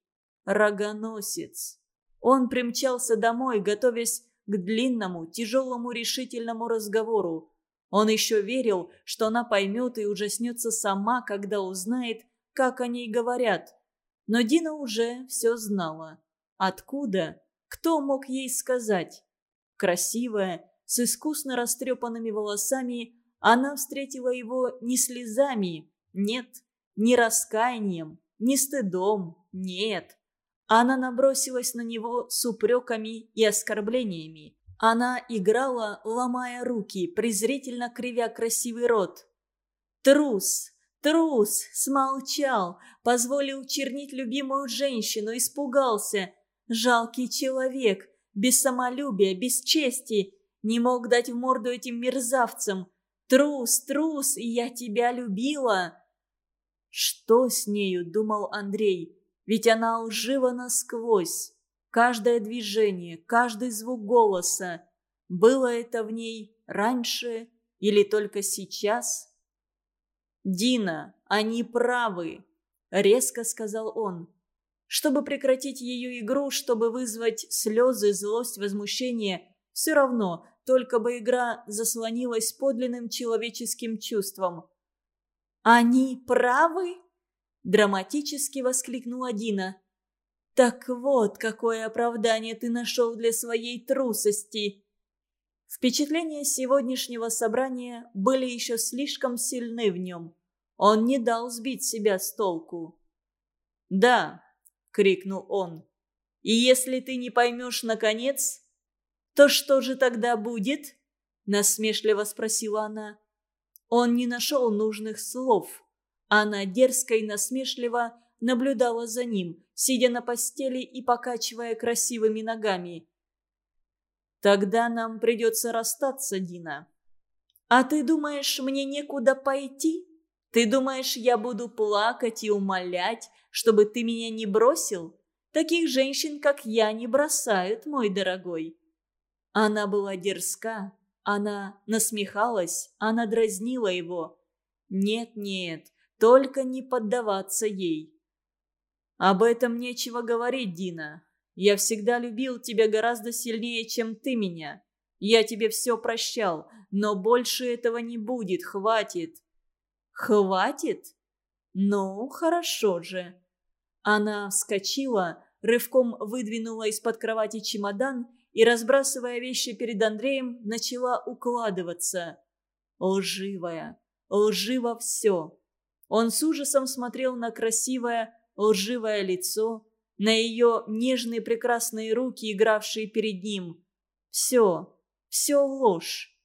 Рогоносец. Он примчался домой, готовясь к длинному, тяжелому, решительному разговору. Он еще верил, что она поймет и ужаснется сама, когда узнает, как о ней говорят. Но Дина уже все знала. Откуда? Кто мог ей сказать? Красивая, с искусно растрепанными волосами, она встретила его не слезами, нет, ни раскаянием, ни стыдом, нет. Она набросилась на него с упреками и оскорблениями. Она играла, ломая руки, презрительно кривя красивый рот. «Трус! Трус! Смолчал! Позволил чернить любимую женщину, испугался! Жалкий человек! Без самолюбия, без чести! Не мог дать в морду этим мерзавцам! Трус, трус, я тебя любила!» Что с нею, думал Андрей, ведь она лжива насквозь. Каждое движение, каждый звук голоса. Было это в ней раньше или только сейчас? «Дина, они правы», — резко сказал он. Чтобы прекратить ее игру, чтобы вызвать слезы, злость, возмущение, все равно, только бы игра заслонилась подлинным человеческим чувством. «Они правы?» – драматически воскликнула Дина. «Так вот, какое оправдание ты нашел для своей трусости!» Впечатления сегодняшнего собрания были еще слишком сильны в нем. Он не дал сбить себя с толку. «Да!» — крикнул он. «И если ты не поймешь наконец, то что же тогда будет?» — насмешливо спросила она. Он не нашел нужных слов. Она дерзко и насмешливо наблюдала за ним, сидя на постели и покачивая красивыми ногами. «Тогда нам придется расстаться, Дина». «А ты думаешь, мне некуда пойти? Ты думаешь, я буду плакать и умолять, чтобы ты меня не бросил? Таких женщин, как я, не бросают, мой дорогой». Она была дерзка, она насмехалась, она дразнила его. Нет-нет, только не поддаваться ей. «Об этом нечего говорить, Дина. Я всегда любил тебя гораздо сильнее, чем ты меня. Я тебе все прощал, но больше этого не будет, хватит». «Хватит? Ну, хорошо же». Она вскочила, рывком выдвинула из-под кровати чемодан и, разбрасывая вещи перед Андреем, начала укладываться. Лживая, лживо все. Он с ужасом смотрел на красивое, лживое лицо, на ее нежные прекрасные руки, игравшие перед ним. Все, все ложь.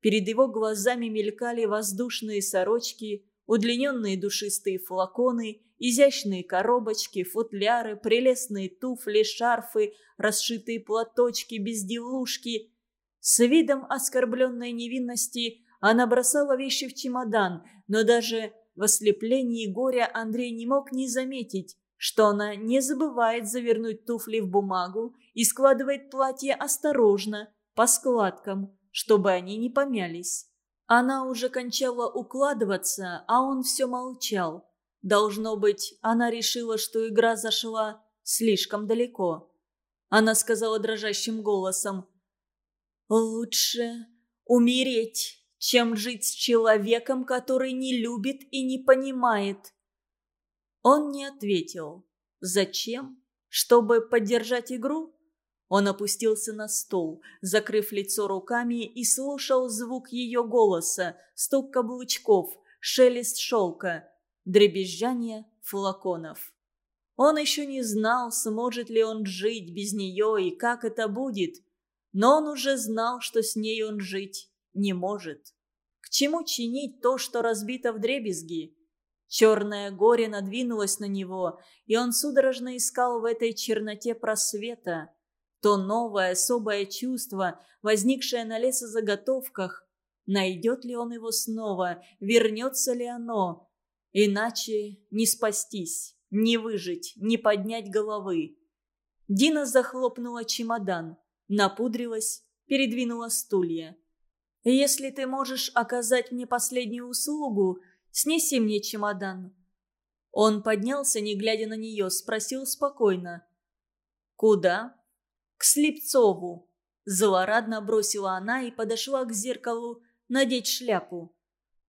Перед его глазами мелькали воздушные сорочки, удлиненные душистые флаконы, изящные коробочки, футляры, прелестные туфли, шарфы, расшитые платочки, безделушки. С видом оскорбленной невинности она бросала вещи в чемодан, но даже в ослеплении горя Андрей не мог не заметить, что она не забывает завернуть туфли в бумагу и складывает платье осторожно, по складкам, чтобы они не помялись. Она уже кончала укладываться, а он все молчал. Должно быть, она решила, что игра зашла слишком далеко. Она сказала дрожащим голосом, «Лучше умереть» чем жить с человеком, который не любит и не понимает. Он не ответил. Зачем? Чтобы поддержать игру? Он опустился на стол, закрыв лицо руками и слушал звук ее голоса, стук каблучков, шелест шелка, дребезжание флаконов. Он еще не знал, сможет ли он жить без нее и как это будет, но он уже знал, что с ней он жить не может. К чему чинить то, что разбито в дребезги? Черное горе надвинулось на него, и он судорожно искал в этой черноте просвета. То новое особое чувство, возникшее на лесозаготовках, найдет ли он его снова, вернется ли оно? Иначе не спастись, не выжить, не поднять головы. Дина захлопнула чемодан, напудрилась, передвинула стулья. «Если ты можешь оказать мне последнюю услугу, снеси мне чемодан». Он поднялся, не глядя на нее, спросил спокойно. «Куда?» «К Слепцову». Злорадно бросила она и подошла к зеркалу надеть шляпу.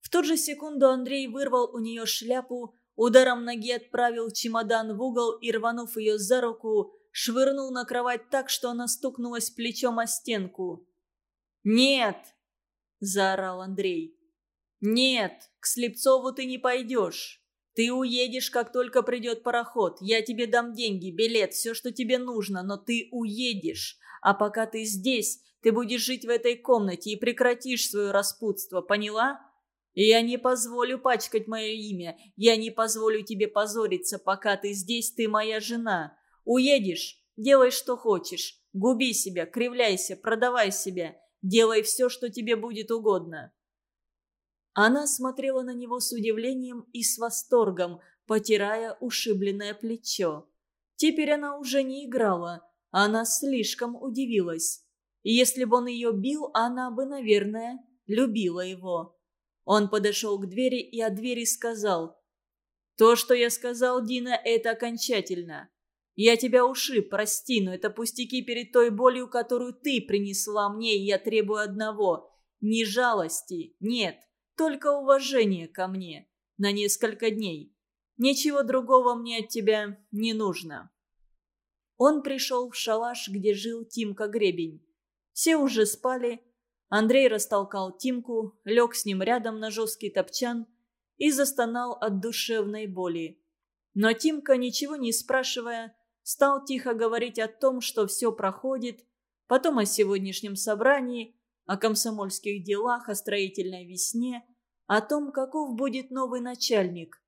В ту же секунду Андрей вырвал у нее шляпу, ударом ноги отправил чемодан в угол и, рванув ее за руку, швырнул на кровать так, что она стукнулась плечом о стенку. «Нет!» Заорал Андрей. «Нет, к Слепцову ты не пойдешь. Ты уедешь, как только придет пароход. Я тебе дам деньги, билет, все, что тебе нужно, но ты уедешь. А пока ты здесь, ты будешь жить в этой комнате и прекратишь свое распутство, поняла? Я не позволю пачкать мое имя. Я не позволю тебе позориться, пока ты здесь, ты моя жена. Уедешь, делай, что хочешь. Губи себя, кривляйся, продавай себя. Делай все, что тебе будет угодно». Она смотрела на него с удивлением и с восторгом, потирая ушибленное плечо. Теперь она уже не играла, она слишком удивилась. если бы он ее бил, она бы, наверное, любила его. Он подошел к двери и от двери сказал, «То, что я сказал, Дина, это окончательно. Я тебя ушиб, прости, но это пустяки перед той болью, которую ты принесла мне, и я требую одного. Не жалости, нет, только уважения ко мне. На несколько дней. Ничего другого мне от тебя не нужно. Он пришел в шалаш, где жил Тимка Гребень. Все уже спали. Андрей растолкал Тимку, лег с ним рядом на жесткий топчан и застонал от душевной боли. Но Тимка, ничего не спрашивая, стал тихо говорить о том, что все проходит, потом о сегодняшнем собрании, о комсомольских делах, о строительной весне, о том, каков будет новый начальник.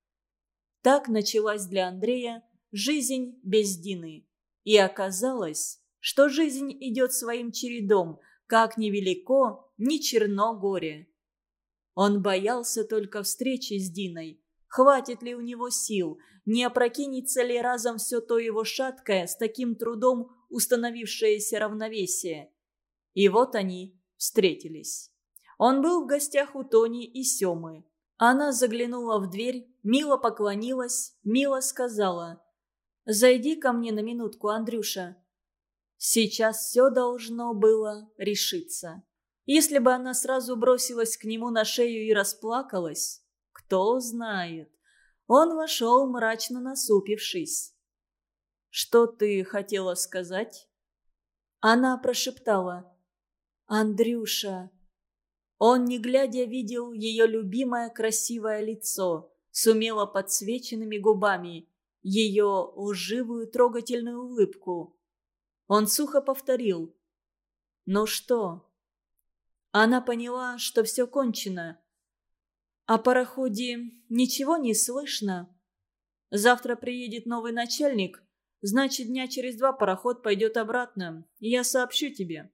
Так началась для Андрея жизнь без Дины. И оказалось, что жизнь идет своим чередом, как невелико, ни черно горе. Он боялся только встречи с Диной. Хватит ли у него сил – не опрокинется ли разом все то его шаткое, с таким трудом установившееся равновесие. И вот они встретились. Он был в гостях у Тони и Семы. Она заглянула в дверь, мило поклонилась, мило сказала. «Зайди ко мне на минутку, Андрюша». Сейчас все должно было решиться. Если бы она сразу бросилась к нему на шею и расплакалась, кто знает. Он вошел, мрачно насупившись. «Что ты хотела сказать?» Она прошептала. «Андрюша». Он, не глядя, видел ее любимое красивое лицо с умело подсвеченными губами, ее лживую трогательную улыбку. Он сухо повторил. «Ну что?» Она поняла, что все кончено. О пароходе ничего не слышно. Завтра приедет новый начальник, значит, дня через два пароход пойдет обратно. Я сообщу тебе.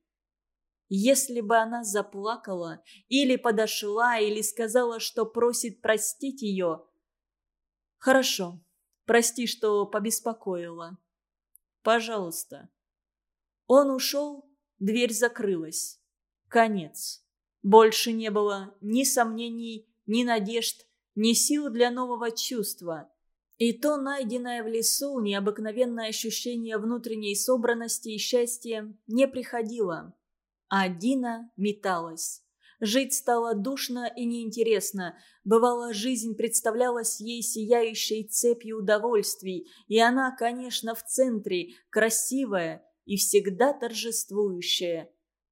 Если бы она заплакала, или подошла, или сказала, что просит простить ее. Хорошо, прости, что побеспокоила. Пожалуйста. Он ушел, дверь закрылась. Конец. Больше не было ни сомнений, ни надежд, ни сил для нового чувства. И то найденное в лесу необыкновенное ощущение внутренней собранности и счастья не приходило. А Дина металась. Жить стало душно и неинтересно. Бывало, жизнь представлялась ей сияющей цепью удовольствий, и она, конечно, в центре, красивая и всегда торжествующая.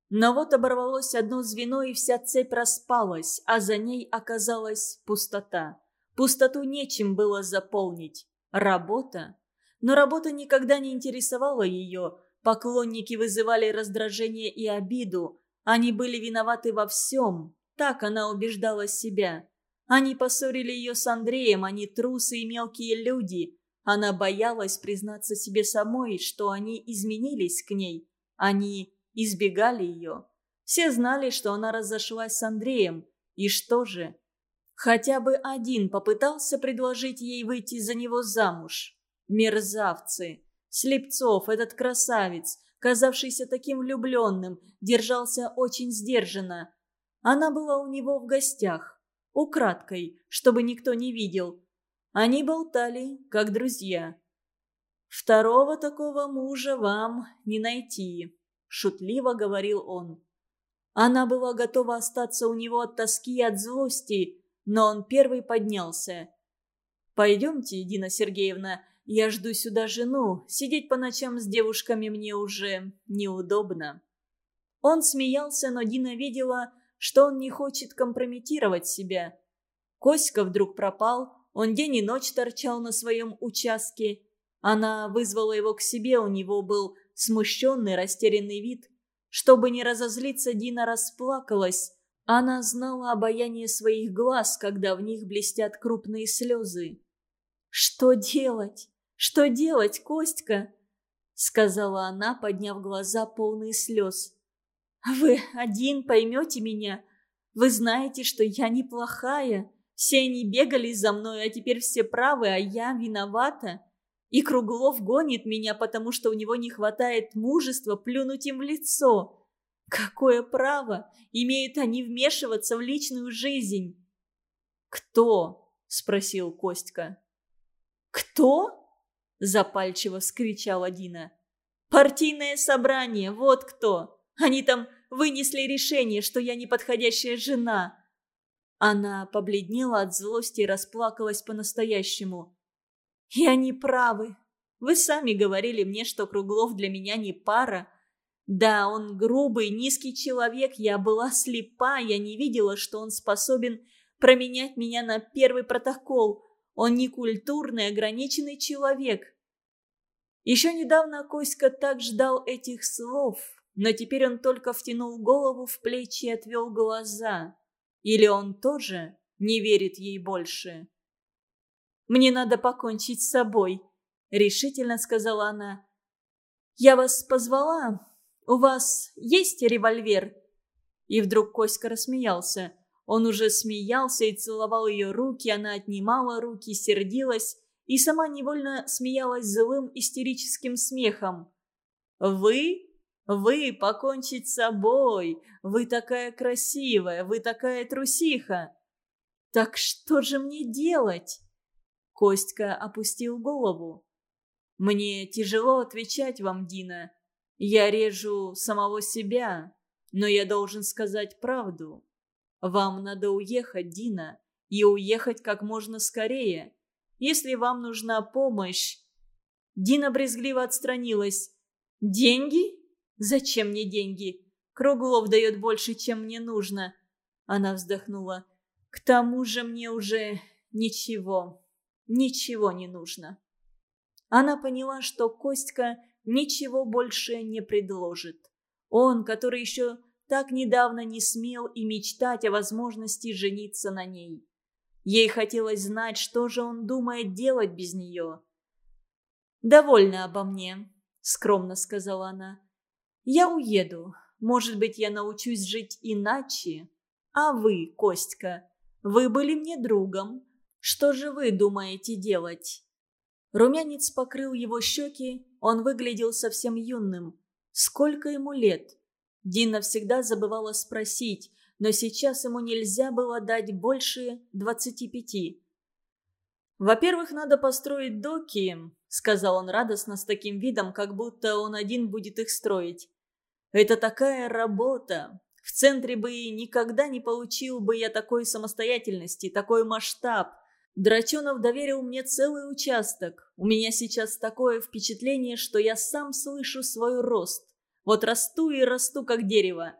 Но вот оборвалось одно звено, и вся цепь распалась, а за ней оказалась пустота. Пустоту нечем было заполнить. Работа? Но работа никогда не интересовала ее. Поклонники вызывали раздражение и обиду. Они были виноваты во всем. Так она убеждала себя. Они поссорили ее с Андреем, они трусы и мелкие люди. Она боялась признаться себе самой, что они изменились к ней. Они избегали ее. Все знали, что она разошлась с Андреем. И что же? Хотя бы один попытался предложить ей выйти за него замуж. Мерзавцы. Слепцов, этот красавец, казавшийся таким влюбленным, держался очень сдержанно. Она была у него в гостях, украдкой, чтобы никто не видел. Они болтали, как друзья. «Второго такого мужа вам не найти», шутливо говорил он. Она была готова остаться у него от тоски и от злости, но он первый поднялся. «Пойдемте, Дина Сергеевна, я жду сюда жену. Сидеть по ночам с девушками мне уже неудобно». Он смеялся, но Дина видела, что он не хочет компрометировать себя. Коська вдруг пропал, он день и ночь торчал на своем участке. Она вызвала его к себе, у него был смущенный, растерянный вид. Чтобы не разозлиться, Дина расплакалась. Она знала обаяние своих глаз, когда в них блестят крупные слезы. «Что делать? Что делать, Костька?» Сказала она, подняв глаза, полные слез. «Вы один поймете меня. Вы знаете, что я неплохая. Все они бегали за мной, а теперь все правы, а я виновата. И Круглов гонит меня, потому что у него не хватает мужества плюнуть им в лицо. Какое право имеют они вмешиваться в личную жизнь? «Кто?» – спросил Костька. «Кто?» – запальчиво вскричала Дина. «Партийное собрание, вот кто! Они там вынесли решение, что я неподходящая жена!» Она побледнела от злости и расплакалась по-настоящему. И они правы. Вы сами говорили мне, что Круглов для меня не пара. Да, он грубый, низкий человек, я была слепа, я не видела, что он способен променять меня на первый протокол. Он не культурный, ограниченный человек. Еще недавно Коська так ждал этих слов, но теперь он только втянул голову в плечи и отвел глаза. Или он тоже не верит ей больше? Мне надо покончить с собой», — решительно сказала она. «Я вас позвала. У вас есть револьвер?» И вдруг Коська рассмеялся. Он уже смеялся и целовал ее руки, она отнимала руки, сердилась и сама невольно смеялась злым истерическим смехом. «Вы? Вы покончить с собой! Вы такая красивая, вы такая трусиха!» «Так что же мне делать?» Костька опустил голову. «Мне тяжело отвечать вам, Дина. Я режу самого себя, но я должен сказать правду. Вам надо уехать, Дина, и уехать как можно скорее. Если вам нужна помощь...» Дина брезгливо отстранилась. «Деньги? Зачем мне деньги? Круглов дает больше, чем мне нужно». Она вздохнула. «К тому же мне уже ничего ничего не нужно. Она поняла, что Костька ничего больше не предложит. Он, который еще так недавно не смел и мечтать о возможности жениться на ней. Ей хотелось знать, что же он думает делать без нее. «Довольно обо мне», — скромно сказала она. «Я уеду. Может быть, я научусь жить иначе. А вы, Костька, вы были мне другом. Что же вы думаете делать?» Румянец покрыл его щеки, он выглядел совсем юным. Сколько ему лет? Дина всегда забывала спросить, но сейчас ему нельзя было дать больше двадцати пяти. «Во-первых, надо построить доки», — сказал он радостно с таким видом, как будто он один будет их строить. «Это такая работа. В центре бы никогда не получил бы я такой самостоятельности, такой масштаб. Драчонов доверил мне целый участок. У меня сейчас такое впечатление, что я сам слышу свой рост. Вот расту и расту, как дерево.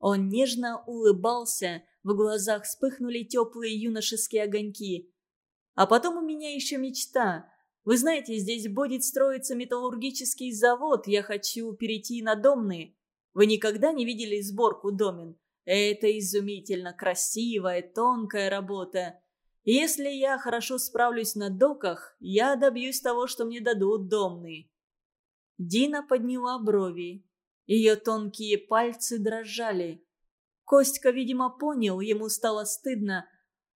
Он нежно улыбался, в глазах вспыхнули теплые юношеские огоньки. А потом у меня еще мечта. Вы знаете, здесь будет строиться металлургический завод, я хочу перейти на домные. Вы никогда не видели сборку домен? Это изумительно красивая, тонкая работа. Если я хорошо справлюсь на доках, я добьюсь того, что мне дадут домны». Дина подняла брови. Ее тонкие пальцы дрожали. Костька, видимо, понял, ему стало стыдно.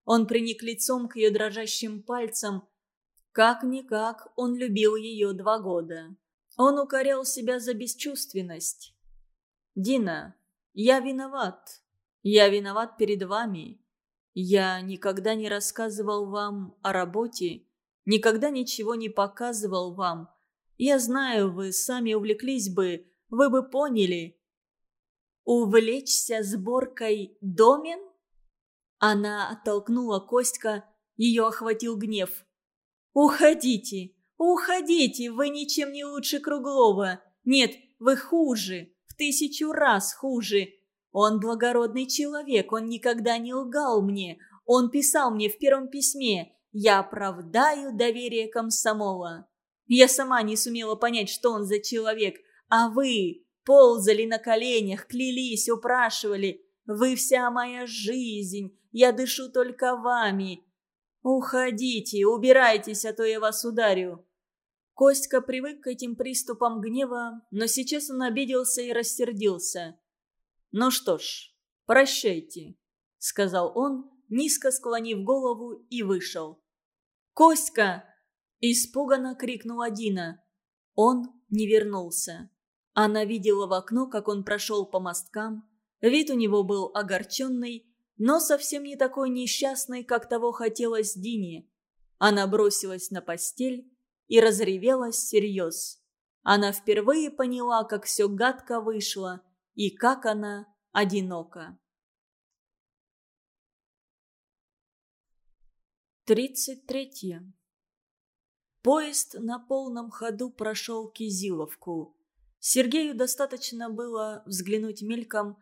Он приник лицом к ее дрожащим пальцам. Как-никак он любил ее два года. Он укорял себя за бесчувственность. «Дина, я виноват. Я виноват перед вами. Я никогда не рассказывал вам о работе, никогда ничего не показывал вам. Я знаю, вы сами увлеклись бы, вы бы поняли. Увлечься сборкой домен? Она оттолкнула Костька, ее охватил гнев. «Уходите! Уходите! Вы ничем не лучше Круглова! Нет, вы хуже! В тысячу раз хуже! Он благородный человек, он никогда не лгал мне. Он писал мне в первом письме «Я оправдаю доверие комсомола». Я сама не сумела понять, что он за человек, а вы ползали на коленях, клялись, упрашивали. Вы вся моя жизнь, я дышу только вами. Уходите, убирайтесь, а то я вас ударю. Костька привык к этим приступам гнева, но сейчас он обиделся и рассердился. «Ну что ж, прощайте», — сказал он, низко склонив голову и вышел. «Коська!» — испуганно крикнула Дина. Он не вернулся. Она видела в окно, как он прошел по мосткам. Вид у него был огорченный, но совсем не такой несчастный, как того хотелось Дине. Она бросилась на постель и разревелась всерьез. Она впервые поняла, как все гадко вышло, и как она одинока. Тридцать третье. Поезд на полном ходу прошел Кизиловку. Сергею достаточно было взглянуть мельком